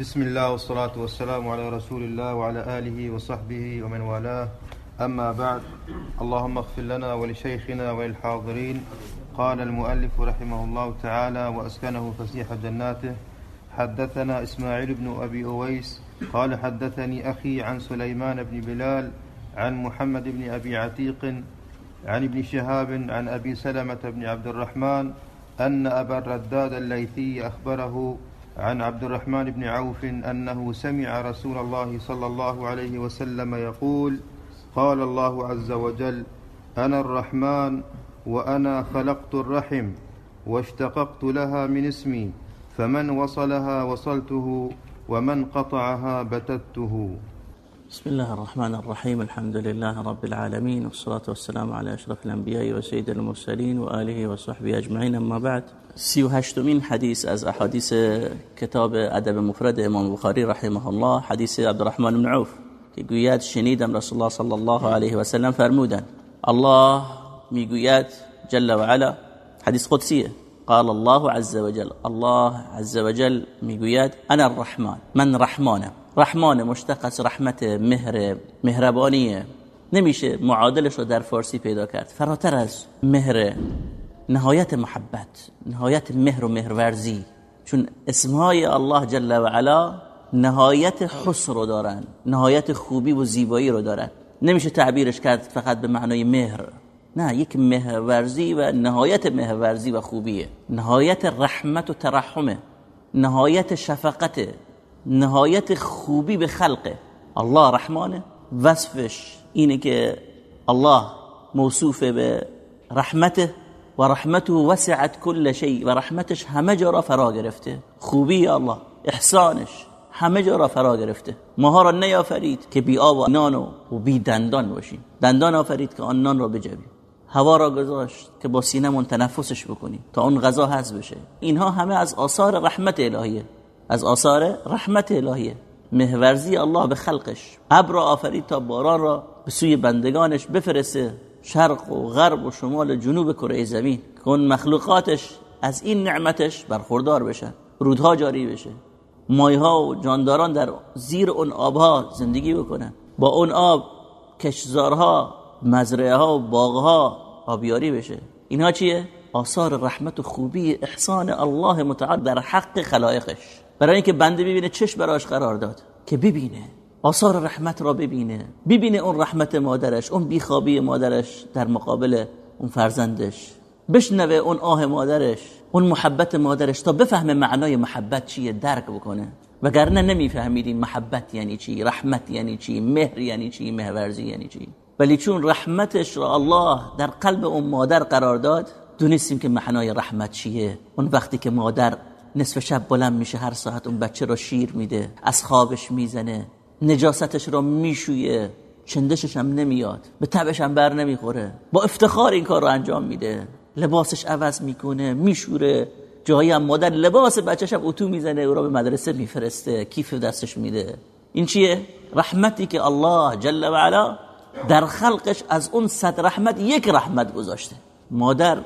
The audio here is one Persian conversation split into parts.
بسم الله والصلاة والسلام على رسول الله وعلى آله وصحبه ومن والاه. أما بعد اللهم اغفر لنا ولشيخنا وللحاضرين. قال المؤلف رحمه الله تعالى وأسكنه فسيح جناته. حدثنا إسماعيل بن أبي أويس قال حدثني أخي عن سليمان بن بلال عن محمد بن أبي عتيق عن ابن شهاب عن أبي سلمة بن عبد الرحمن أن أبا الرداد الليثي أخبره عن عبد الرحمن بن عوف أنه سمع رسول الله صلى الله عليه وسلم يقول قال الله عز وجل أنا الرحمن وأنا خلقت الرحم واشتققت لها من اسمي فمن وصلها وصلته ومن قطعها بتته. بسم الله الرحمن الرحيم الحمد لله رب العالمين والصلاة والسلام على أشرف الأنبياء وسيد المرسلين وآله وصحبه أجمعين أما بعد. سی و حدیث از احادیث کتاب ادب مفرد امام بخاری رحمه الله حدیث عبدالرحمن بن عوف که شنیدم رسول الله صلی الله علیه و سلم فرمودن الله میگوید جل و علا. حدیث قدسیه. قال الله عز وجل الله عز وجل میگوید أنا الرحمن. من رحمانم؟ رحمان مشتق از رحمت مهر مهربانیه نمیشه معادلش رو در فارسی پیدا کرد. فراتر از مهر نهایت محبت نهایت مهر و مهرورزی. چون اسمهای الله جل و علا نهایت حسن رو دارن نهایت خوبی و زیبایی رو دارن. نمیشه تعبیرش کرد فقط به معنای مهر. نه یک مهرورزی و نهایت مهرورزی و خوبیه. نهایت رحمت و ترحمه نهایت شفقت نهایت خوبی به خلقه. الله رحمانه. وصفش اینه که الله موصوف به رحمته و رحمته وسعت كل شيء و رحمتش همه جا را فرا گرفته. خوبی الله. احسانش همه جا را فرا گرفته. ماها را نیافرید که بی آب و نان و بی دندان باشیم. دندان آفرید که آن نان را بجویم. هوا را گذاشت که با سینمون تنفسش بکنیم تا اون غذا هضم بشه. اینها همه از آثار رحمت الهیه. از آثار رحمت الهیه مهورزی الله به خلقش. ابر آفرید تا باران را به سوی بندگانش بفرسته. شرق و غرب و شمال و جنوب کره زمین. اون مخلوقاتش از این نعمتش برخوردار بشن رودها جاری بشه. مایها و جانداران در زیر اون آبها زندگی بکنن با اون آب کشزارها مزرعه ها و باغها آبیاری بشه. اینها چیه؟ آثار رحمت و خوبی احسان الله متعال در حق خلایقش. برای اینکه بنده ببینه چش براش قرار داد که ببینه آثار رحمت را ببینه ببینه اون رحمت مادرش اون بیخوابی مادرش در مقابل اون فرزندش بشنوه اون آه مادرش اون محبت مادرش تا بفهمه معنای محبت چیه درک بکنه. وگرنه نمیفهمیدیم محبت یعنی چی رحمت یعنی چی مهر یعنی چی مهورزی یعنی چی. ولی چون رحمتش را الله در قلب اون مادر قرار داد دونستیم که معنای رحمت چیه. اون وقتی که مادر نصف شب بلند میشه هر ساعت اون بچه را شیر میده از خوابش می‌زنه نجاستش را میشویه چندشش هم نمیاد به تبش هم بر نمی‌خوره با افتخار این کار رو انجام میده لباسش عوض می‌کنه میشوره جایی هم مادر لباس بچهش هم اتو می‌زنه او را به مدرسه میفرسته کیف دستش میده. این چیه؟ رحمتی که الله جل و علا در خلقش از اون صد رحمت یک رحمت گذاشته. مادر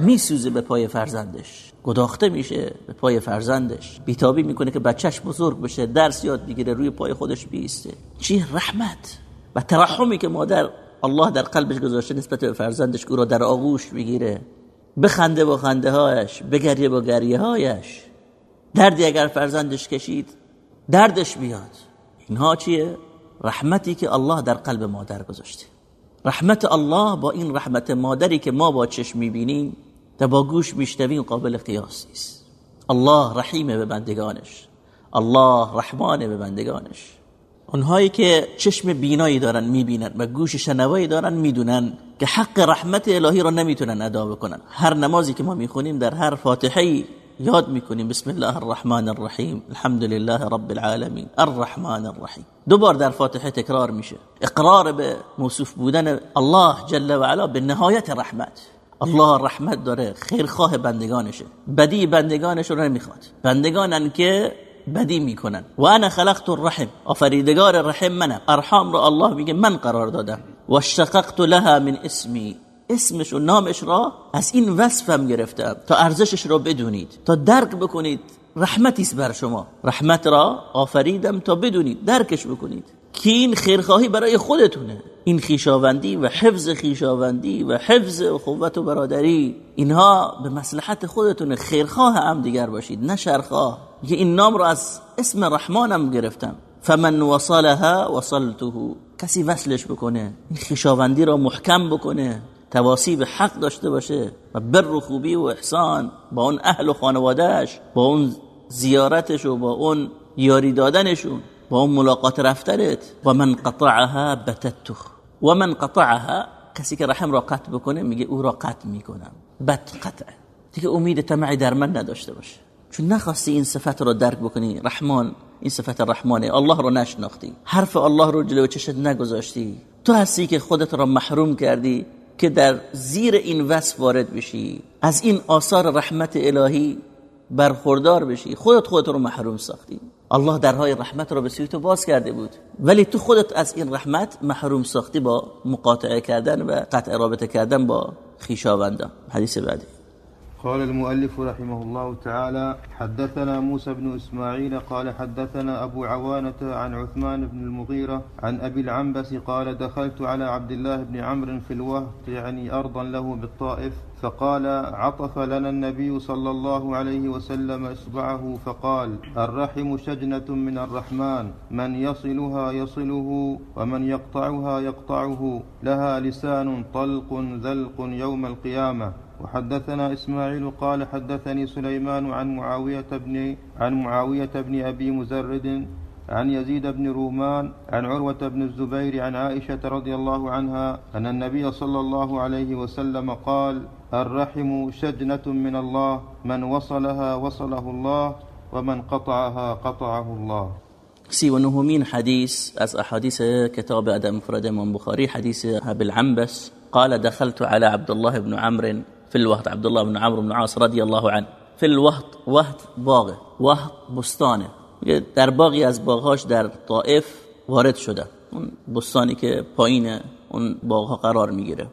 میسوزه به پای فرزندش. گداخته میشه به پای فرزندش. بیتابی می‌کنه که بچهش بزرگ بشه درس یاد بگیره روی پای خودش بیسته. چی رحمت و ترحمی که مادر الله در قلبش گذاشته نسبت به فرزندش او را در آغوش بگیره بخنده با خنده هایش بگریه با گریه هایش دردی اگر فرزندش کشید دردش بیاد اینها چیه؟ رحمتی که الله در قلب مادر گذاشته. رحمت الله با این رحمت مادری که ما با چشم می‌بینیم و با گوش میشنویم قابل قیاس نیست. الله رحیمه به بندگانش. الله رحمانه به بندگانش. اونهایی که چشم بینایی دارن می‌بینن و گوش شنوایی دارن می‌دونن که حق رحمت الهی را نمی‌تونن ادا بکنن. هر نمازی که ما می‌خونیم در هر فاتحه یاد می‌کنیم. بسم الله الرحمن الرحیم. الحمد لله رب العالمین. الرحمن الرحیم. دو بار در فاتحه تکرار میشه. اقرار به موصوف بودن الله جل و علا به نهایت رحمت. الله رحمت داره. خیرخواه بندگانشه. بدی بندگانش رو نمی‌خواد. بندگانن که بدی می‌کنن. و انا خلقت الرحم. آفریدگار رحم منم ارحام رو الله میگه من قرار دادم. و شققت لها من اسمی. اسمش و نامش را از این وصفم گرفتم تا ارزشش را بدونید. تا درک بکنید. رحمتی است بر شما. رحمت را آفریدم تا بدونید. درکش بکنید. این خیرخواهی برای خودتونه. این خیشاوندی و حفظ خیشاوندی و حفظ اخوت و برادری اینها به مصلحت خودتونه. خیرخواه هم دیگر باشید نه شرخواه. که این نام را از اسم رحمانم گرفتم. فمن وصلها وصلته. کسی وصلش بکنه این خیشاوندی را محکم بکنه تواسی به حق داشته باشه و بر و خوبی و احسان با اون اهل و خانوادهش با اون زیارتش و با اون یاری دادنشون. با اون ملاقات رفتنت و من قطعها بتته. و من قطعها کسی که رحم را قطع بکنه میگه او را قطع می‌کنم. بد قطع دیگه امید تمعی در من نداشته باشه. چون نخواستی این صفت را درک بکنی رحمان این صفت رحمانه. الله رو نشناختی. حرف الله رو جلو چشت نگذاشتی. تو هستی که خودت را محروم کردی که در زیر این وصف وارد بشی. از این آثار رحمت الهی برخوردار بشی. خودت خودت رو محروم ساختی. الله درهای رحمت رو به سوی تو باز کرده بود. ولی تو خودت از این رحمت محروم ساختی با مقاطعه کردن و قطع رابطه کردن با خیشاوندان. حدیث بعدی. قال المؤلف رحمه الله تعالى حدثنا موسى بن إسماعيل قال حدثنا أبو عوانة عن عثمان بن المغيرة عن أبي العنبس قال دخلت على عبد الله بن عمرو في الوهد يعني أرضا له بالطائف. فقال عطف لنا النبي صلى الله عليه وسلم إصبعه فقال الرحم شجنة من الرحمن من يصلها يصله ومن يقطعها يقطعه لها لسان طلق ذلق يوم القيامة. وحدثنا إسماعيل قال حدثني سليمان عن معاوية بن عن معاوية بن أبي مزرد عن يزيد بن رومان عن عروة بن الزبير عن عائشة رضي الله عنها أن النبي صلى الله عليه وسلم قال الرحم شجنة من الله من وصلها وصله الله ومن قطعها قطعه الله. سی و نهمین حدیث از احادیث کتاب ادب مفرد امام بخاری حدیث أبي العنبس قال دخلت على عبد الله بن عمرو في الوهد. عبد الله بن عمرو بن عاص رضي الله عنه. في الوهد وهد باغه وهد بستانه. در باقی از باغهاش در طائف وارد شده. اون بستانی که پایین اون باغها قرار میگیره.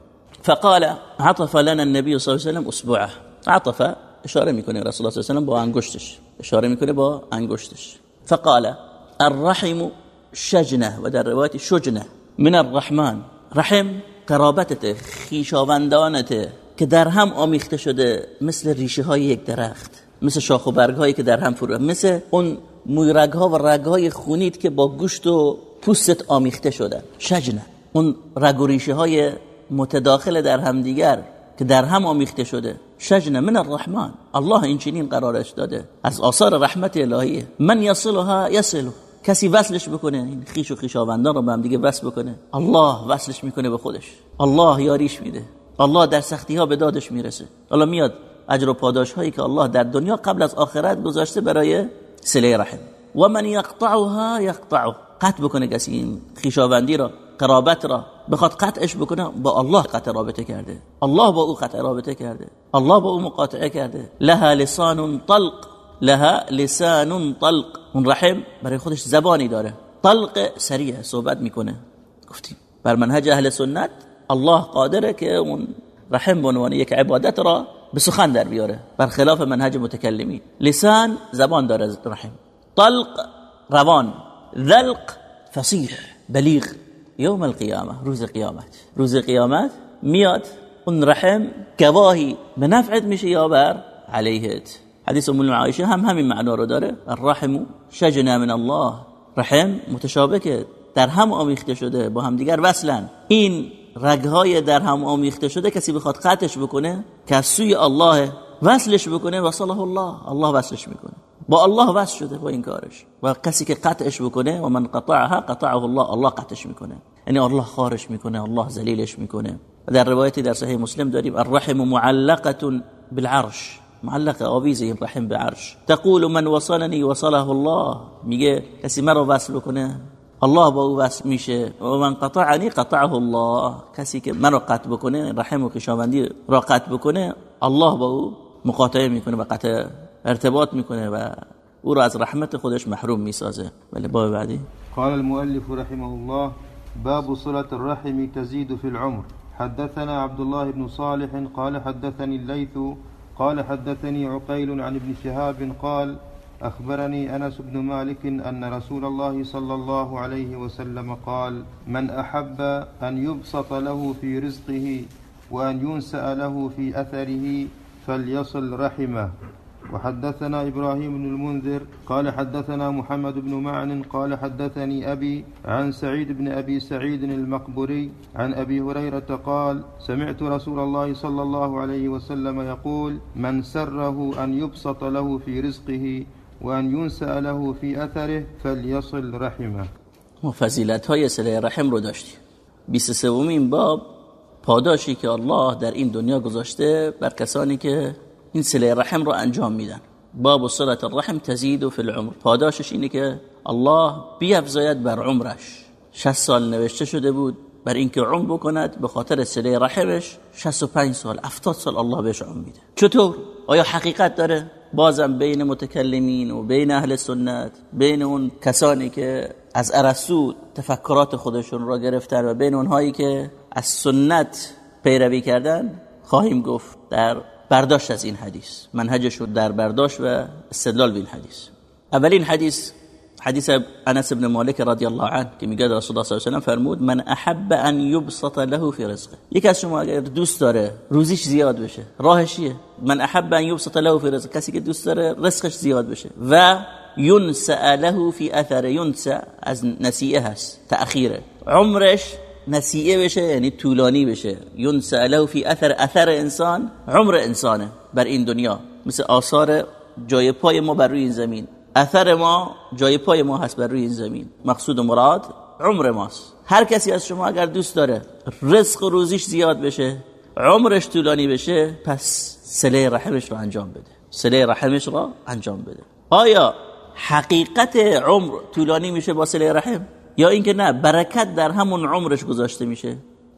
فقال عطف لنا النبي صلى الله عليه وسلم اصبعه عطف اشاره می‌کنه رسول الله صلی الله علیه و با انگشتش اشاره می‌کنه با انگشتش فقال الرحم شجنه و در روایت شجنه من الرحمن. رحم قرابتت خیشاوندانت که در هم آمیخته شده مثل ریشه های یک درخت مثل شاخ و برگ هایی که در هم فرو مثل اون مویرگ ها و رگ های خونید که با گوشت و پوستت آمیخته شده. شجنه اون رگ و ریشه های متداخل در هم دیگر که در هم آمیخته شده. شجنه من الرحمن. الله این چنین قرارش داده. از آثار رحمت الهیه. من یصلها یصلو. کسی وصلش بکنه این خیش و خیشاوندان رو به هم دیگه وصل بکنه. الله وصلش می‌کنه به خودش. الله یاریش میده. الله در سختی ها به دادش می‌رسه. الله میاد اجر و پاداش هایی که الله در دنیا قبل از آخرت گذاشته برای سله رحم. و من یقطعها یقطعه. قطع بکنه کسی این خیشاوندی را. قرابت را بخواد قطعش بکنه با الله قطع رابطه کرده. الله با او قطع رابطه کرده. الله با او مقاطعه کرده. لها لسان طلق. لها لسان طلق. اون رحم برای خودش زبانی داره. طلق سریع صحبت می‌کنه. گفتیم بر منهج اهل سنت الله قادره که اون رحم به عنوان یک عبادت را به سخن در بیاره. برخلاف منهج متکلمین. لسان زبان داره رحم. طلق روان. ذلق فصیح. بلیغ. یوم القیامه روز قیامت. روز قیامت میاد اون رحم گواهی به نفعت میشه یا بر علیهت. حدیث ام عایشه هم همین معنا رو داره. الرحم شجنا من الله. رحم متشابه که در هم آمیخته شده با هم دیگر وصلن. این رگهای در هم آمیخته شده کسی بخواد قطعش بکنه که سوی الله وصلش بکنه وصله الله. الله وصلش می‌کنه. با الله وصل شده با این کارش. و کسی که قطعش بکنه و من قطعها قطعه الله الله قطعش میکنه. یعنی الله خارش میکنه الله ذلیلش میکنه. در روایتی در صحیح مسلم داریم الرحم معلقة بالعرش. معلق آویز این رحم به عرش. تقول من وصلني وصله الله. میگه کسی مرا وصل بکنه؟ الله با أو وصل میشه. و من قطعنی قطعه الله. کسی که منو قطع بکنه رحم و خشاوندی را قطع بکنه الله با أو مقاطعه میکنه و قطع ارتباط میکنه و أو را از رحمت خودش محروم میسازه. ولی باب بعدی. قال المؤلف رحمه الله باب صلة الرحم تزيد في العمر. حدثنا عبد الله بن صالح قال حدثني الليث قال حدثني عقيل عن ابن شهاب قال أخبرني أنس بن مالك أن رسول الله صلى الله عليه وسلم قال من أحب أن يبسط له في رزقه وأن ينسأ له في أثره فليصل رحمه. وحدثنا إبراهيم بن المنذر قال حدثنا محمد بن معن قال حدثني أبي عن سعيد بن أبي سعيد المقبري عن أبي هريرة قال سمعت رسول الله صلى الله عليه وسلم يقول من سره أن يبسط له في رزقه وأن ينسأ له في أثره فليصل رحمه. ما فضیلت های رحم رو داشتیم 23 باب پاداشی که الله در این دنیا گذاشته بر کسانی که این سله رحم رو انجام میدن. باب و صلت الرحم تزید فی العمر. پاداشش اینه که الله بیافزاید بر عمرش. 60 سال نوشته شده بود بر اینکه عمر بکند به خاطر سله رحمش 65 سال 70 سال الله بهش عمر میده. چطور؟ آیا حقیقت داره؟ بازم بین متکلمین و بین اهل سنت بین اون کسانی که از ارسطو تفکرات خودشون را گرفتن و بین اونهایی که از سنت پیروی کردن خواهیم گفت در برداشت از این حدیث. منهجش در برداشت و استدلال به این حدیث. اولین حدیث حدیث انس بن مالک رضی الله عنه که میگه رسول الله صلی الله علیه و فرمود من احب ان یبسط له فی رزقه. یک از شما اگر دوست داره روزیش زیاد بشه راهش چیه؟ من احب ان یبسط له فی رزقه. کسی که دوست داره رزقش زیاد بشه. و ينسأ له فی اثر ينسأ از نسیه هست تأخیره. عمرش نسیه بشه یعنی طولانی بشه. ينسأ له فی اثر اثر انسان عمر انسانه بر این دنیا. مثل آثار جای پای ما بر روی این زمین. اثر ما جای پای ما هست بر روی این زمین. مقصود مراد عمر ماست. هر کسی از شما اگر دوست داره رزق و روزیش زیاد بشه عمرش طولانی بشه پس سله رحمش رو انجام بده. سله رحمش رو انجام بده. آیا حقیقت عمر طولانی میشه با سله رحم؟ یا اینکه نه برکت در همون عمرش گذاشته میشه.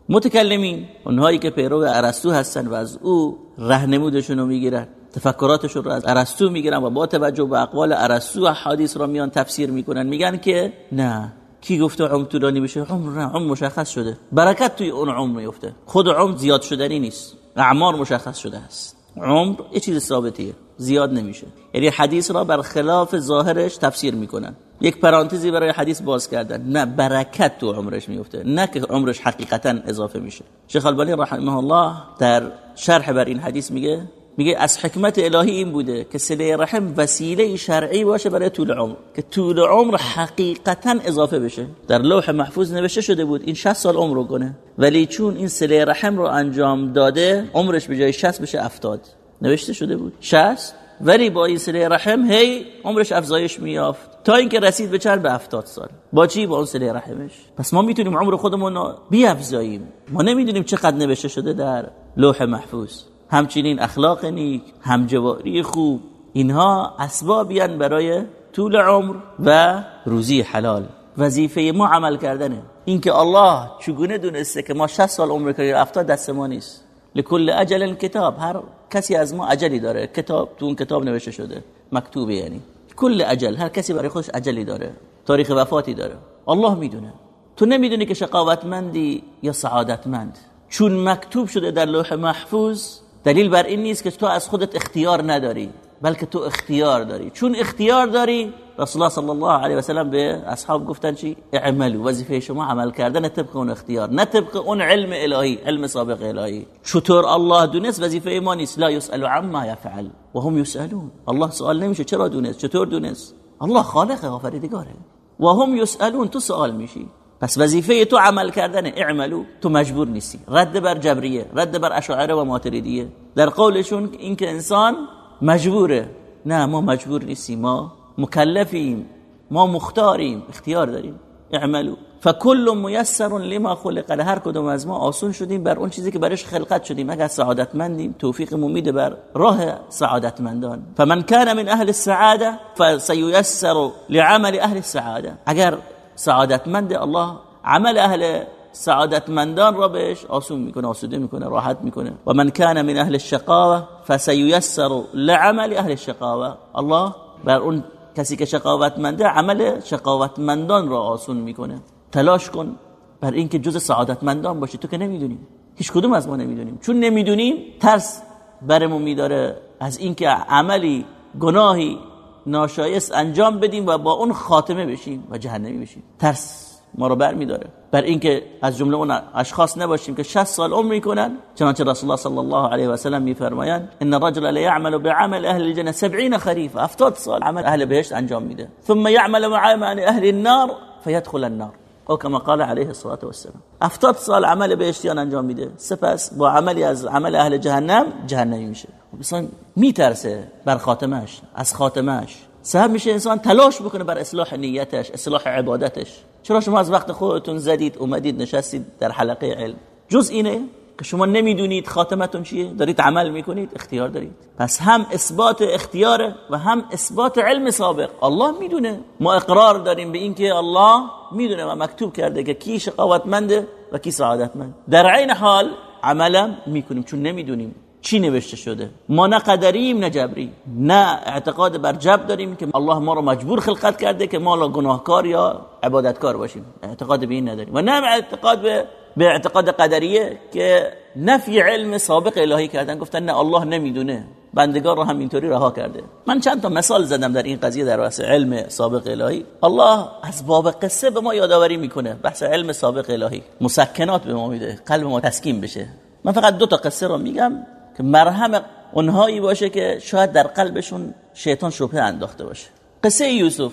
متکلمین اونهایی که پیرو ارسطو هستن و از او رهنمودشون رو می‌گیرن تفکراتشون رو از ارسطو می‌گیرن و با توجه به اقوال ارسطو حدیث رو میان تفسیر می‌کنن میگن که نه کی گفته عمر طولانی بشه؟ عمر نه عمر مشخص شده. برکت توی اون عمر میفته خود عمر زیاد شدنی نیست. اعمار مشخص شده است. عمر یه چیز ثابتیه. زیاد نمیشه. یعنی حدیث را بر خلاف ظاهرش تفسیر می‌کنن. یک پرانتزی برای حدیث باز کردن. نه برکت تو عمرش میفته نه که عمرش حقیقتا اضافه میشه. شیخ البانی رحمه الله در شرح بر این حدیث میگه میگه از حکمت الهی این بوده که سله رحم وسیله شرعی باشه برای طول عمر. که طول عمر حقیقتا اضافه بشه. در لوح محفوظ نوشته شده بود این 60 سال عمر کنه. ولی چون این سله رحم رو انجام داده عمرش به جای 60 بشه 70 نوشته شده بود. 60 ولی با این سله رحم هی عمرش افزایش میافت تا اینکه رسید به چند به 70 سال. با چی با اون سله رحمش؟ پس ما می‌تونیم عمر خودمون رو بیافزاییم. ما نمی‌دونیم چقدر نوشته شده در لوح محفوظ. همچنین اخلاق نیک همجواری خوب اینها اسبابیان برای طول عمر و روزی حلال. وظیفه ما عمل کردنه. اینکه الله چگونه دونسته که ما 60 سال عمر کنیم 70 دست ما نیست. لکل اجل کتاب هر کسی از ما اجلی داره. کتاب تو اون کتاب نوشته شده. مکتوبه یعنی. کل اجل هر کسی برای خودش اجلی داره. تاریخ وفاتی داره. الله می‌دونه. تو نمی‌دونی که شقاوتمندی یا سعادتمند. چون مکتوب شده در لوح محفوظ دلیل بر این نیست که تو از خودت اختیار نداری. بلکه تو اختیار داری. چون اختیار داری رسول الله صلی الله علیه و سلم به اصحاب گفتن چی؟ اعملوا. وظیفه شما عمل کردن طبق اون اختیار نه طبق اون علم الهی علم سابق الهی. چطور الله دونست؟ وظیفه ما نیست. لا يسأل عما يفعل وهم يسألون الله سوال نمیشه چرا دونست؟ چطور دونست؟ الله خالق آفریدگاره و هم یسالون تو سوال میشی. پس وظیفه تو عمل کردن اعملو تو مجبور نیستی. رد بر جبریه رد بر اشاعره و ماتریدیه. در قولشون اینکه انسان مجبوره. نه ما مجبور نیستیم. ما مکلفیم. ما مختاریم. اختیار داریم. اعملو فکل میسر لما خلق. هر کدوم از ما آسون شدیم بر اون چیزی که برش خلقت شدیم. اگر سعادتمندیم توفیق میده بر راه سعادتمندان. فمن كان من اهل السعاده فسييسر لعمل اهل السعاده. اگر سعادتمند الله عمل اهل سعادتمندان را بهش آسون می‌کنه آسوده می‌کنه راحت می‌کنه. و من کان من اهل الشقاوه فسييسر لعمل اهل الشقاوه. الله بر اون کسی که شقاوتمنده عمل شقاوتمندان را آسون می‌کنه. تلاش کن بر اینکه جز سعادتمندان باشی. تو که نمی‌دونیم هیچ کدوم از ما نمی‌دونیم. چون نمی‌دونیم ترس برمون میداره از اینکه عملی گناهی ناشایست انجام بدیم و با اون خاتمه بشیم و جهنمی بشیم. ترس. ما رو بر میداره بر اینکه از جمله اون اشخاص نباشیم که 60 سال عمر می‌کنن چنانچه رسول الله صلی الله علیه و سلم میفرمایند ان الرجل لا يعمل بعمل اهل الجنه 70 خریف 70 سال عمل اهل بهشت انجام میده. ثم يعمل مع عمل اهل النار فيدخل النار. او کما قال علیه الصلاه والسلام. 70 سال عمل بهشتیان انجام میده. سپس با عملی از عمل اهل جهنم جهنمی میشه. مثلا میترسه بر خاتمش از خاتمش سبب میشه انسان تلاش بکنه بر اصلاح نیتش اصلاح عبادتش. چرا شما از وقت خودتون زدید اومدید نشستید در حلقه علم؟ جز اینه که شما نمی‌دونید خاتمتون چیه دارید عمل می‌کنید اختیار دارید. پس هم اثبات اختیاره و هم اثبات علم سابق. الله می‌دونه. ما اقرار داریم به اینکه الله می‌دونه و مکتوب کرده که کی شقاوتمنده و کی سعادتمند. در عین حال عملا می‌کنیم چون نمی‌دونیم. چی نوشته شده؟ ما نه قدریم نه جبری نه اعتقاد بر جبر داریم که الله ما رو مجبور خلقت کرده که ما لا گناهکار یا عبادتکار باشیم. اعتقاد به این نداریم. و نه اعتقاد به به اعتقاد قدریه که نفی علم سابق الهی کردن. گفتن نه الله نمی‌دونه. بندگان رو هم اینطوری رها کرده. من چند تا مثال زدم در این قضیه در واسه علم سابق الهی. الله از باب قصه به ما یادآوری می‌کنه. بحث علم سابق الهی. مسکنات به ما میده. قلب ما تسکین بشه. من فقط دو تا قصه رو میگم. که مرهم اونهایی باشه که شاید در قلبشون شیطان شبهه انداخته باشه. قصه یوسف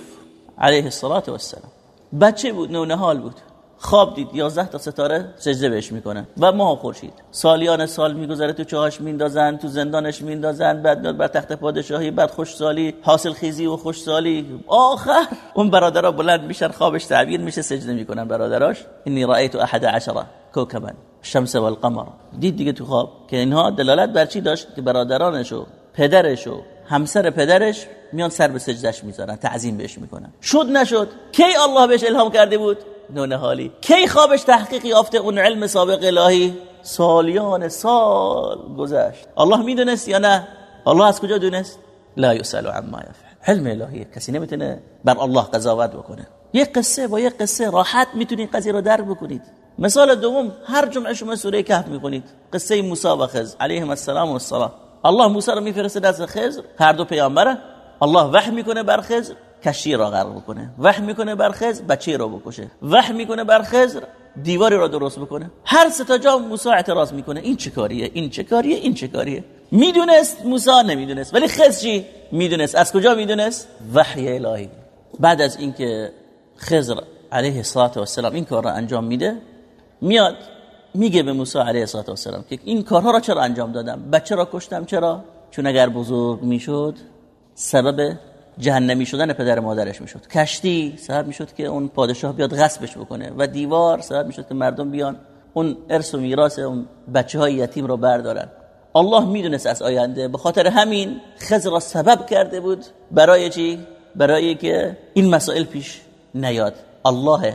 علیه والسلام. بچه بود نونه حال بود. خواب دید 11 تا ستاره سجده بهش می‌کنن و ماه خورشید. سالیان سال میگذره تو چاهاش میندازن تو زندانش میندازن بعد میاد بر تخت پادشاهی بعد خوشسالی حاصل خیزی و خوشسالی. آخر! اون برادرها بلند میشن خوابش تعبیر میشه سجده می‌کنن برادراش. انی رأیت احد عشره کوكبا الشمس والقمر. دید دیگه تو خواب که اینها دلالت بر چی داشت؟ که برادرانشو پدرشو همسر پدرش میان سر به سجدش می‌ذارن تعظیم بهش می‌کنن. شد نشد. کی الله بهش الهام کرده بود؟ نونه حالی. کی خوابش تحقیقی یافته؟ اون علم سابق الهی. سالیان سال گذشت. الله می‌دونست یا نه؟ الله از کجا دونست؟ لا یسأل عما یفعل. علم الهی کسی نمی‌تونه بر الله قضاوت بکنه. یک قصه با یک قصه راحت می‌تونید قضیه رو درک بکنید. مثال دوم هر جمعه شما سوره کهف می‌کنید قصه موسی و خضر. علیهم السلام و السلام. الله موسی رو میفرسته دست خضر. هر دو پیامبره. الله وحی می‌کنه بر خضر. کشی را غرق بکنه. وحی می‌کنه بر خضر. بچه رو بکشه. وحی می‌کنه بر خضر. دیواری را درست بکنه. هر سه تا جا موسی اعتراض می‌کنه. این چه کاریه؟ این چه کاریه؟ این چه کاریه؟ می‌دونست موسی نمی‌دونست. ولی خضر چی؟ می‌دونست. از کجا می‌دونست؟ وحی الهی. بعد از اینکه خضر علیه السلام این کار را انجام میده میاد میگه به موسی علیه السلام که این کارها را چرا انجام دادم؟ بچه را کشتم چرا؟ چون اگر بزرگ می‌شد سبب جهنمی شدن پدر مادرش می‌شد. کشتی سبب می‌شد که اون پادشاه بیاد غصبش بکنه و دیوار سبب می‌شد که مردم بیان. اون ارث و میراث اون بچه های یتیم رو بردارن. الله می‌دونست از آینده. به خاطر همین خضر را سبب کرده بود. برای چی؟ برای که این مسائل پیش نیاد. الله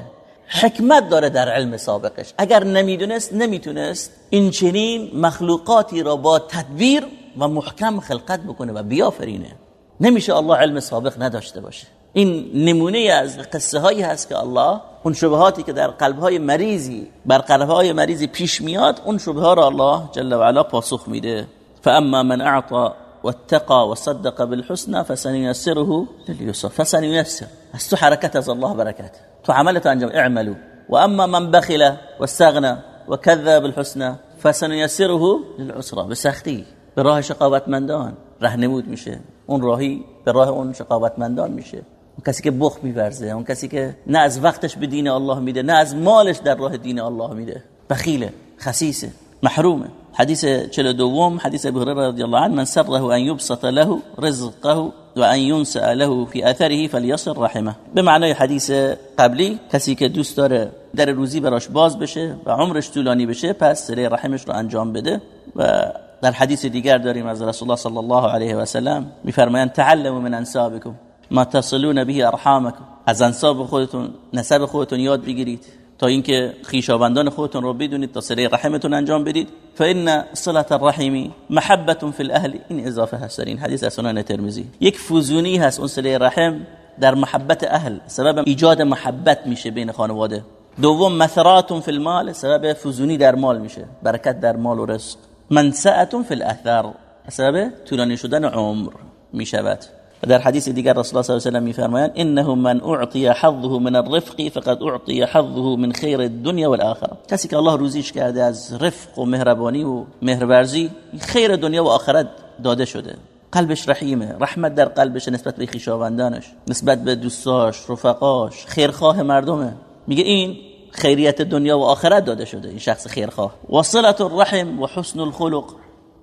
حکمت داره در علم سابقش. اگر نمی‌دونست نمی‌تونست این چنین مخلوقاتی را با تدبیر و محکم خلقت بکنه و بیافرینه. نمیشه الله علم سابق نداشته باشه. این نمونه از قصه هایی هست که الله اون شبهاتی که در قلب های مریضی بر قلب های مریضی پیش میاد اون شبه ها را الله جل و علا پاسخ میده. فاما من اعطى واتقى وصدق بالحسنى فسنيسره لليسر. فسنيسر. از تو حرکت از الله برکت. تو عملت انجام اعملوا واما من بخل واستغنى وكذب بالحسنى فسنيسره للعسرى. بسختی به راه شقاوتمندان. رهنمود میشه. اون راهی به راه اون شقاوتمندان میشه. اون کسی که بخ میورزه اون کسی که نه از وقتش به دین الله میده نه از مالش در راه دین الله میده. بخیله خسیسه محرومه. حديث چلو دوم حديث ابو هريره رضي الله عنه من سره ان يبسط له رزقه وان ينسأ له في اثره فليصل رحمه. به معنای حدیث قبلی کسی که دوست داره در روزی براش باز بشه و عمرش طولانی بشه پس سره رحمش رو انجام بده. و در حدیث دیگر داریم از رسول الله صلی الله علیه و سلم میفرمایند تعلموا من انسابكم ما تصلون به ارحامكم از انساب خودتون نسب خودتون یاد بگیرید. تا اینکه خیشاوندان خودتون رو بدونید تا صله رحمتون انجام بدید. فان صله الرحم محبه فی الاهل این اضافه هست این حدیث از سنن ترمذی. یک فوزونی هست اون صله رحم در محبت اهل. سبب ایجاد محبت میشه بین خانواده. دوم مثرات فی المال. سبب فوزونی در مال میشه. برکت در مال و رزق. منسعه فی الاثر سبب طولانی شدن عمر می‌شود. در حدیث دیگر رسول الله صلی الله علیه و میفرمایند انه من اعطی حظه من الرفق فقد اعطی حظه من خیر الدنیا والآخره کسی که الله روزیش کرده از رفق و مهربانی و مهرورزی خیر دنیا و آخرت داده شده. قلبش رحیمه. رحمت در قلبش نسبت به خویشاوندانش نسبت به دوستاش رفقاش خیرخواه مردمه. میگه این خیریت دنیا و آخرت داده شده این شخص خیرخواه. وصلت الرحم و حسن الخلق.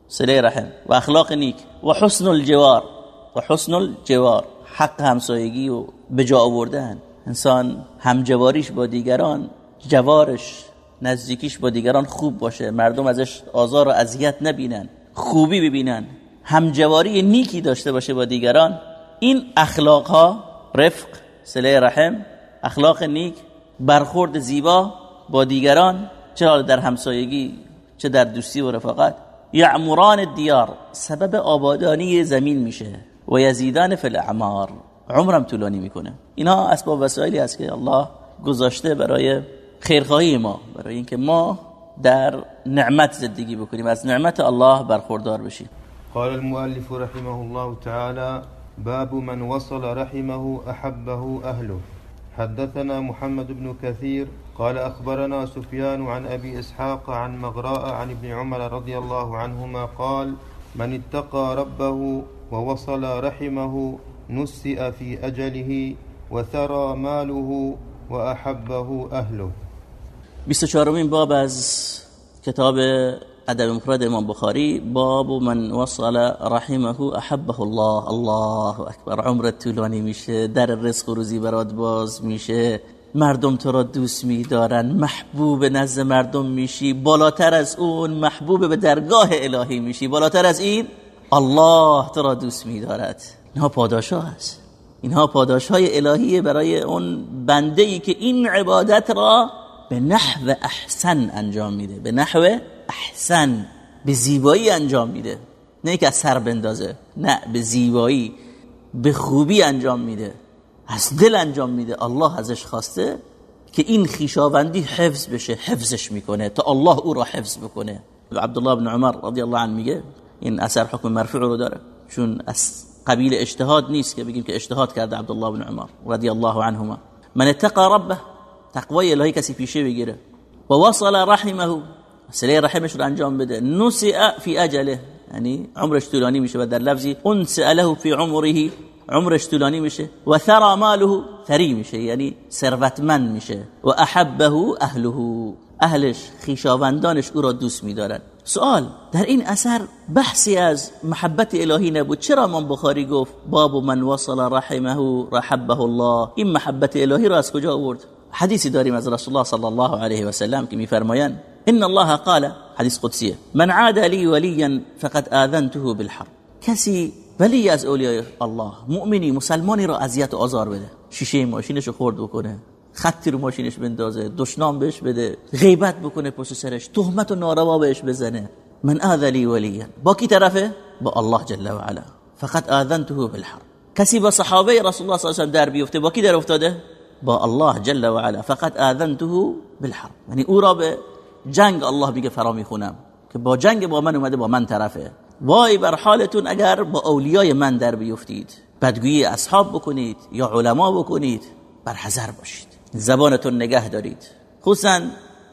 سله رحم. و اخلاق نیک. و حسن الجوار. و حسن الجوار حق همسایگی و به جا آوردن. انسان همجواریش با دیگران جوارش نزدیکیش با دیگران خوب باشه. مردم ازش آزار و اذیت نبینن خوبی ببینن. همجواری نیکی داشته باشه با دیگران. این اخلاق ها رفق سله رحم اخلاق نیک برخورد زیبا با دیگران چه در همسایگی چه در دوستی و رفاقت. یعمران دیار سبب آبادانی زمین میشه. و یزیدان فی الاعمار عمرم طولانی می‌کنه. اینا اسباب وسایلی است که الله گذاشته برای خیرخواهی ما برای اینکه ما در نعمت زندگی بکنیم. از نعمت الله برخوردار بشیم. قال المؤلف رحمه الله تعالى باب من وصل رحمه أحبه أهله. حدثنا محمد بن كثير قال أخبرنا سفيان عن أبي إسحاق عن مغراء عن ابن عمر رضي الله عنهما قال من اتقى ربه ووصل رحمه نسئ في أجله وثرى ماله وأحبه أهله. 24 باب از کتاب ادب مفرد امام بخاری باب من وصل رحمه احبه الله. الله اکبر. عمرت طولانی میشه در رزق و روزی برات باز میشه. مردم تو را دوست میدارن محبوب نزد مردم میشی. بالاتر از اون محبوب به درگاه الهی میشی. بالاتر از این الله تو را دوست میدارد. اینها پاداش ها هست اینها پاداش های الهیه برای اون بنده ای که این عبادت را به نحو احسن انجام میده. به نحو احسن به زیبایی انجام میده. نه که از سر بندازه نه به زیبایی به خوبی انجام میده. از دل انجام میده. الله ازش خواسته که این خیشاوندی حفظ بشه حفظش می‌کنه تا الله او را حفظ بکنه. عبدالله بن عمر رضی الله عنه میگه این اثر حکم مرفوع رو داره چون از قبیل اجتهاد نیست که بگیم که اجتهاد کرده عبدالله بن عمر رضی الله عنهما. من اتقى ربه تقوای الهی کسی پیشه بگیره و وصل رحمه. سله رحمش رو انجام بده؟ نسع فی أجله. یعنی عمرش طولانی میشه و در لفظی انسع له فی عمره. عمرش طولانی میشه و ثرا ماله. ثری میشه یعنی ثروتمند میشه و احبه أهله. أهلش خیشاوندانش أو را دوست میدارن سوال در این اثر بحثی از محبت الهی نبود. چرا امام بخاری گفت باب من وصل رحمه رحبه الله؟ این محبت الهی را از کجا آورد؟ حدیثی داریم از رسول الله صلی الله علیه و سلم که میفرمایند ان الله قال حدیث قدسیه من عاد لي وليا فقد آذنته بالحرب کسی ولی از اولیای الله مؤمنی مسلمانی را اذیت و آزار بده. شیشه ماشینش خورد بکنه. خطی رو ماشینش بندازه دشنام بهش بده غیبت بکنه پشت سرش تهمت و ناروا بهش بزنه. من آذلی ولیا. با کی طرفه؟ با الله جل و علا فقط آذنته بالحرب. کسی با صحابه رسول الله صلی الله علیه و در بیفته با کی در افتاده؟ با الله جل و علا فقط آذنته بالحرب. یعنی او را به جنگ الله میگه فرا می‌خونم. که با جنگ با من اومده با من طرفه. وای بر حالتون اگر با اولیای من در بیفتید. بدگویی اصحاب بکنید یا علما بکنید. بر حذر باشید. زبانتون نگه دارید. خصوصا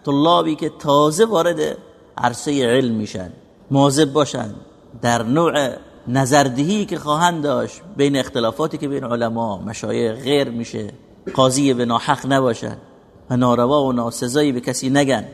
طلابی که تازه وارد عرصه علم میشن. مواظب باشن. در نوع نظردهی که خواهند داشت بین اختلافاتی که بین علما مشایخ غیر میشه. قاضی به ناحق نباشن. و ناروا و ناسزایی به کسی نگن.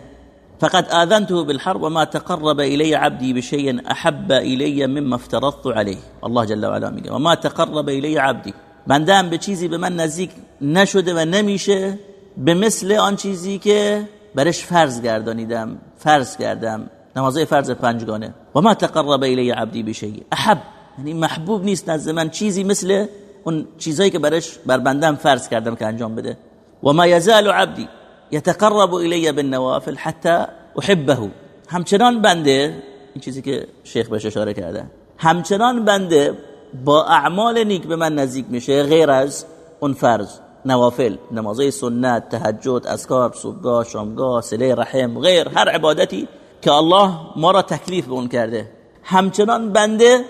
فقد آذنته بالحرب وما تقرب إلي عبدي بشيء أحب إلي مما افترضت عليه. الله جل وعلا میگه وما تقرب إلي عبدي. بندم به چیزی به من نزدیک نشده و نمیشه به مثل آن چیزی که برش فرض گردانیدم فرض کردم. نمازه فرض پنجگانه. و ما تقرب الی عبدی بشیء. احب. یعنی محبوب نیست نزد من. چیزی مثل اون چیزایی که برش بر بندم فرض کردم که انجام بده. و ما یزال عبدی. یتقرب الی بالنوافل حتی احبه. همچنان بنده این چیزی که شیخ بهش اشاره کرده. همچنان بنده با اعمال نیک به من نزدیک میشه غیر از اون فرض. نوافل نمازهای سنت تهجد اذکار صبحگاه شامگاه سله رحم غیر هر عبادتی که الله ما را تکلیف به اون کرده. همچنان بنده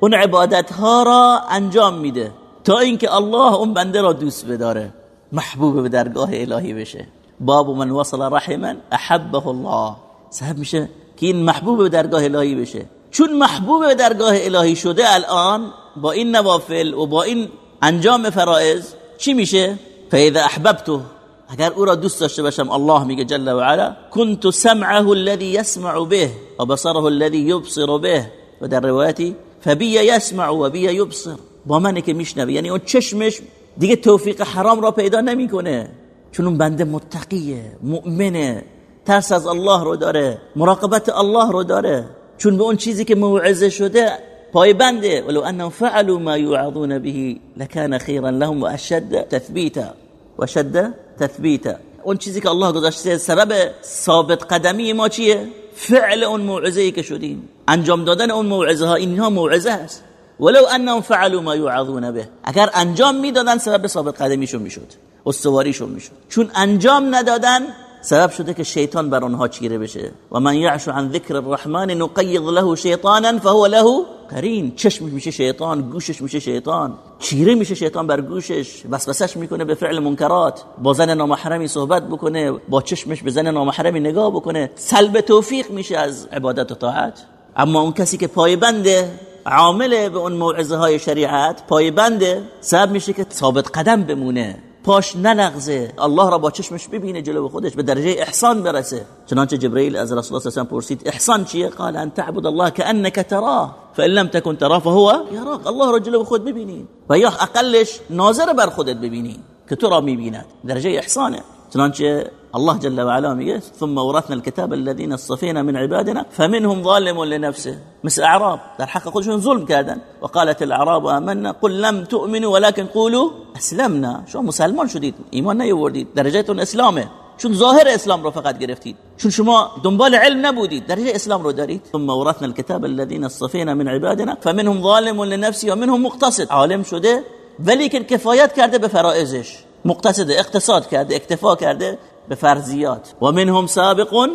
اون عبادت ها را انجام میده تا اینکه الله اون بنده را دوست بداره محبوب به درگاه الهی بشه. باب من وصل رحما احبه الله. صاحب میشه که این محبوب به درگاه الهی بشه. چون محبوب به درگاه الهی شده الان با این نوافل و با این انجام فرائض چی میشه؟ فاذا احببته اگر او را دوست داشته باشم الله میگه جل و علا كنت سمعه الذي يسمع به و بصره الذي يبصر به. و در روایتی فبی يسمع و بی يبصر با منه که میشنوه یعنی اون چشمش دیگه توفیق حرام را پیدا نمی‌کنه. چون اون بنده متقیه مؤمنه. ترس از الله رو داره مراقبت الله رو داره. چون به اون چیزی که موعظه شده پایبنده ولو انهم فعلوا ما يوعظون به لكان خيرا لهم واشد تثبيتا وشد تثبيتا. اون چیزی که الله گذاشته سبب ثابت قدمی ما چیه؟ فعل اون موعظه که شدیم. انجام دادن اون موعظه ها اینها موعظه است. ولو انهم فعلوا ما يوعظون به. اگر انجام می‌دادن سبب ثابت قدمیشون می‌شد استواریشون می‌شد. چون انجام ندادن سبب شده که شیطان بر آنها چیره بشه. و من یعش عن ذکر الرحمن نقید له شیطانا فهو له قرین. چشمش میشه شیطان گوشش میشه شیطان. چیره میشه شیطان بر گوشش وسوسش می‌کنه به فعل منکرات. با زن نامحرمی صحبت بکنه با چشمش به زن نامحرمی نگاه بکنه. سلب توفیق میشه از عبادت و طاعت. اما اون کسی که پایبنده عامل به اون موعظه های شریعت پایبنده سبب میشه که ثابت قدم بمونه. پاش نلغزه الله را با چشمش ببینه جلو خودش به درجه احسان برسه. چنانچه جبرئیل از رسول الله صلی پرسید احسان چیه؟ قال ان تعبد الله كانك تراه. فإن لم تكن تراه فهو يراك الله را جلو خود ببینی. و یا اقلش ناظر بر خودت ببینی که تو را میبیند. درجه احسانه. چنانچه الله جل وعلا میگه ثم ورثنا الكتاب الذين اصطفينا من عبادنا فمنهم ظالم لنفسه. مثل أعراب. در حق خودشون ظلم کردن وقالت الأعراب آمنا. قل لم تؤمنوا ولكن قولوا أسلمنا. شما مسلمان شدید ایمان نیاوردید درجهتون اسلامه چون ظاهر إسلام رو فقط گرفتید چون شما دنبال علم نبودید درجة اسلام رو دارید ثم ورثنا الكتاب الذين اصطفينا من عبادنا فمنهم ظالم لنفسه ومنهم مقتصد. عالم شده ولی که کفایت کرده به فرائضش مقتصد اقتصاد کرده اکتفا کرده به فرضیات و منهم سابق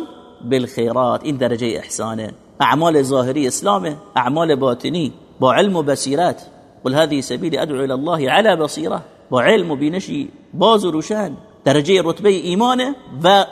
بالخیرات. این درجه احسانه. اعمال ظاهری اسلامه. اعمال باطنی. با علم و بصیرت. قل هذه سبیل ادعو الله على بصیره. با علم و بینشی. باز و روشن. درجه رتبه ایمانه. و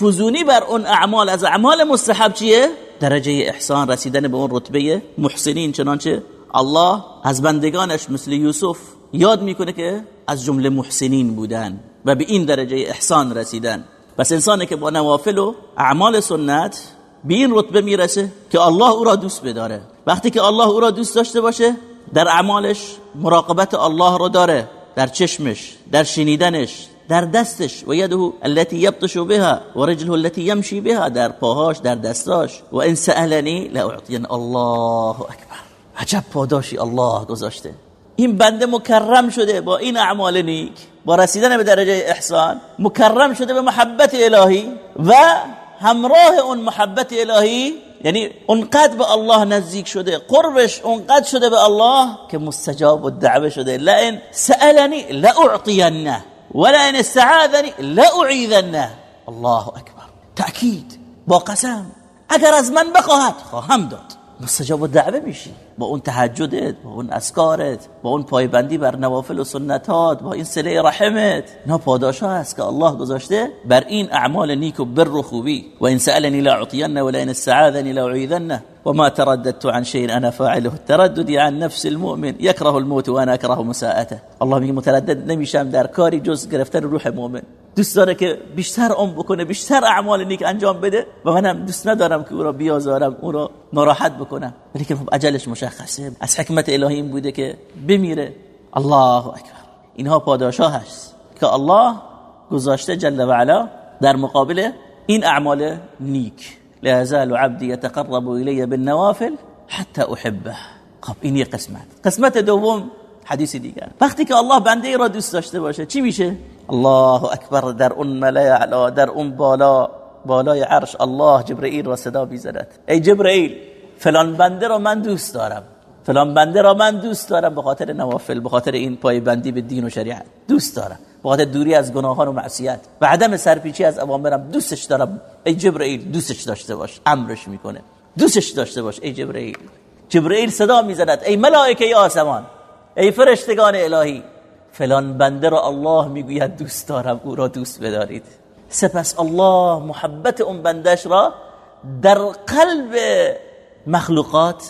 فزونی بر اون اعمال. از اعمال مستحب چیه؟ درجه احسان. رسیدن به اون رتبه محسنین. چنانچه الله از بندگانش مثل یوسف یاد می‌کنه که از جمله محسنین بودن. و به این درجه احسان رسیدن. پس انسانی که با نوافل و اعمال سنت به این رتبه می‌رسه که الله او را دوست بداره. وقتی که الله او را دوست داشته باشه در اعمالش مراقبت الله رو داره. در چشمش در شنیدنش در دستش. و یده التي یبطش بها و رجله التي یمشی بها در پاهاش در دستاش. و ان سالنی لاعطین الله اکبر. عجب پاداشی الله گذاشته. این بنده مکرم شده با این اعمال نیک با رسیدن به درجه احسان مکرم شده به محبت الهی و همراه اون محبت الهی یعنی اونقدر به الله نزدیک شده قربش اونقدر شده به الله که مستجاب و دعوه شده. لئن سألنی لأعطینه ولئن استعاذنی لأعیذنه. الله اکبر. تأکید. با قسم. اگر از من بخواهد خواهم داد. مستجاب و دعوه میشی. با اون تهجدت با اون اسکارت با اون پایبندی بر نوافل و سنتات با این سله رحمت. نه پاداش ها هست که الله گذاشته بر این اعمال نیک و بر و خوبی. و این سألنی لا اعطینه ولا این استعاذنی لا اعیذنه وما ترددت عن شيء انا فاعله. ترددي عن نفس المؤمن. يكره الموت وانا اكره مساءته الله میگه متردد نمیشم در کاری جز گرفتن روح مؤمن. دوست داره که بیشتر عمر بکنه بیشتر اعمال نیک انجام بده. و منم دوست ندارم که او را بیازارم او را ناراحت بکنم. ولی که خب اجلش مشخصه. از حکمت الهی این بوده که بمیره. الله اکبر. اینها پاداش ها هست که الله گذاشته جل و علا در مقابل این اعمال نیک. لا يزال عبدي يتقرب الي بالنوافل حتى احبه. خب این یه قسمت. قسمت دوم حدیث دیگر. وقتی که الله بنده ای را دوست داشته باشه چی میشه؟ الله اکبر در اون ملای اعلا در اون بالا بالای عرش الله جبرئیل را صدا بیزند ای جبرئیل فلان بنده را من دوست دارم. فلان بنده را من دوست دارم به خاطر نوافل به خاطر این پای بندی به دین و شریعت. دوست دارم. به خاطر دوری از گناهان و معصیت. و عدم سرپیچی از اوامرم دوستش دارم. ای جبرئیل دوستش داشته باش. امرش می‌کنه. دوستش داشته باش ای جبرئیل. جبرئیل صدا می‌زند. ای ملائکه آسمان. ای فرشتگان الهی. فلان بنده را الله می‌گوید دوست دارم او را دوست بدارید. سپس الله محبت اون بندش را در قلب مخلوقات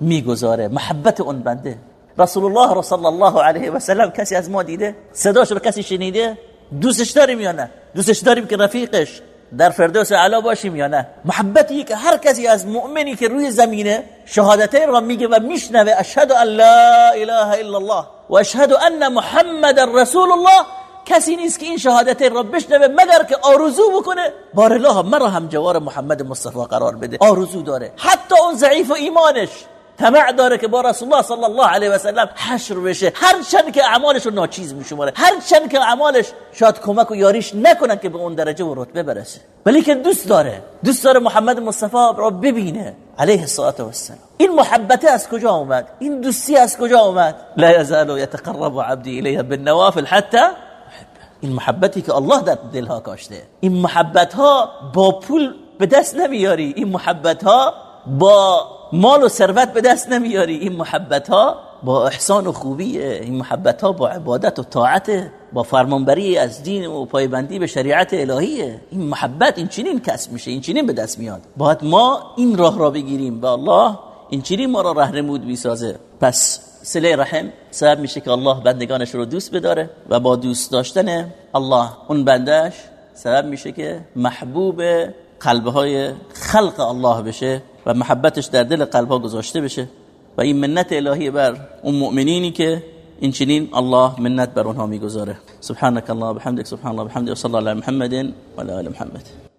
می‌گذاره محبت اون بنده. رسول الله صلی الله علیه و سلم کسی از ما دیده؟ صداش رو کسی شنیده؟ دوستش داریم یا نه؟ دوستش داریم که رفیقش در فردوس اعلا باشیم یا نه؟ محبتی که هر کسی از مؤمنی که روی زمینه شهادتین را میگه و میشنوه اشهد ان لا اله الا الله. و اشهد ان محمد رسول الله کسی نیست که این شهادتین را بشنوه مگر که آرزو بکنه؟ بار الله مرا هم جوار محمد مصطفی قرار بده. آرزو داره. حتی اون ضعیف و ایمانش. طمع داره که با رسول الله صلی الله علیه و سلم حشر بشه. هر چند که اعمالش ناچیز میشماره. هر چند که اعمالش شاید کمک و یاریش نکنن که به اون درجه و رتبه برسه. ولی که دوست داره. دوست داره محمد مصطفی را ببینه. علیه الصلاه و السلام این محبت از کجا اومد این دوستی از کجا اومد لا یزال یتقرب عبدی الیه بالنوافل حتی این محبتی که الله در دلها کاشته. این محبت ها با پول به دست نمیاری. این محبت ها با مال و ثروت به دست نمیاری. این محبت ها با احسان و خوبیه. این محبت ها با عبادت و طاعت با فرمانبری از دین و پایبندی به شریعت الهیه. این محبت این چنین کسب میشه این چنین به دست میاد. باید ما این راه را بگیریم و الله این چنین ما را رهنمود می‌سازه. پس سله رحم سبب میشه که الله بندگانش رو دوست بداره و با دوست داشتن الله اون بندش سبب میشه که محبوب قلبهای خلق الله بشه. و محبتش در دل قلبها گذاشته بشه و این منت الهی بر اون مؤمنینی که این چنین الله منت بر اونها می‌گذاره. سبحانك الله بحمدك سبحان الله بحمدك وصلى الله على محمد وعلى ال محمد.